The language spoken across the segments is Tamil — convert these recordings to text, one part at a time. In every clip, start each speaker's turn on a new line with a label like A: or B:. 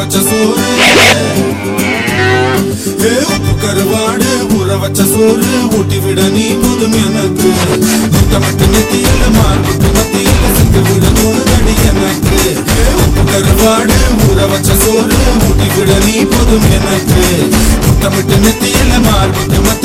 A: கருவாடு ஊற வச்ச சோறு. ஏ உப்பு கருவாடு ஊற சோறு. ஊட்டி விட நீ போதும் எனக்கு. முத்தமட்டு நெத்தியில மார்புக்கு மத்தியில சென்று விட தோணுதடி எனக்கு. ஏ உப்பு கருவாடு ஊற சோறு. நீ போதும் எனக்கு. முத்தமிட்டு நெத்தியில மார்புக்கு மத்தியில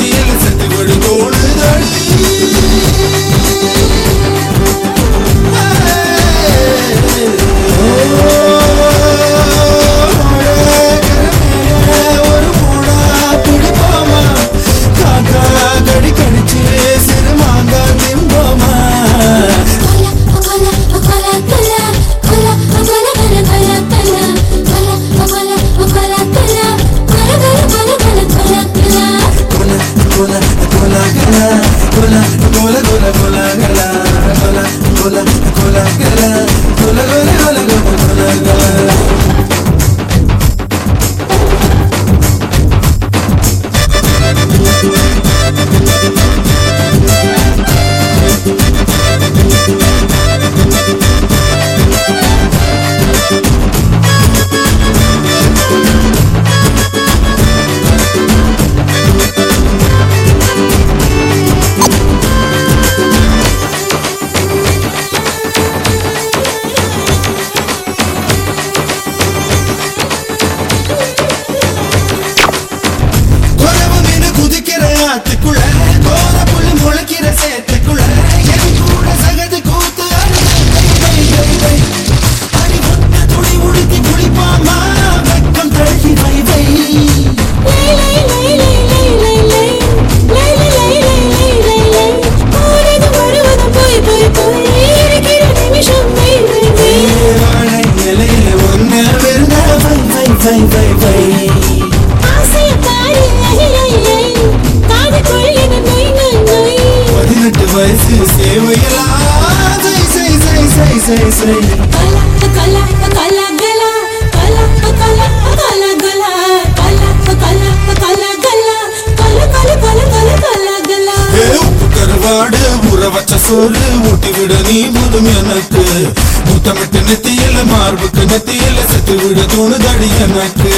A: முளைக்கிற சேத்துக்குள்ள என் கூட சகது கூத்து அடிபட்ட துளி உடுத்தி குளிப்பாமா? வெக்கம் தழுத்தி வை வை. Bye, bye, bye. say say Kala kala kala gala Kala kala kala gala Kala kala kala gala Kala kala kala kala kala gala உப்பு கருவாடு உற வச்ச சோறு ஊட்டி விட நீ போதும் எனக்கு முத்தமிட்டு நெத்தியில மார்புக்கு நெத்தியில செத்து விட தோணுதடி எனக்கு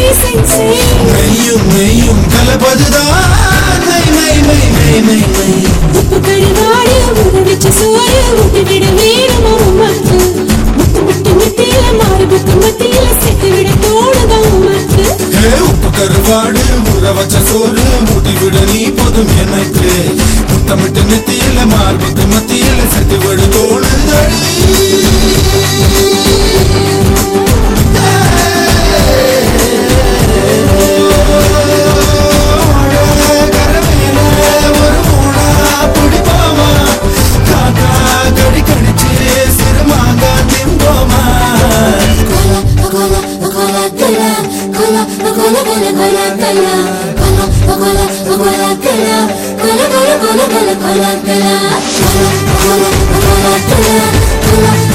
A: மெய்யும் மெய்யும் கலப்பதுதான் மை மை மை மை மை மை
B: உப்பு கருவாடு ஊற சோறு ஊட்டி விட வேணுமா உமக்கு முத்து முட்டு முத்தியில மத்தியில செத்து விட தோணுதா
A: உப்பு கருவாடு வச்ச சோறு விட நீ போதும் எனக்கு முத்தமிட்டு நெத்தியில மார்புக்கு மத்தியில செத்து விட தோணுதடி
B: do, do, do, do, do.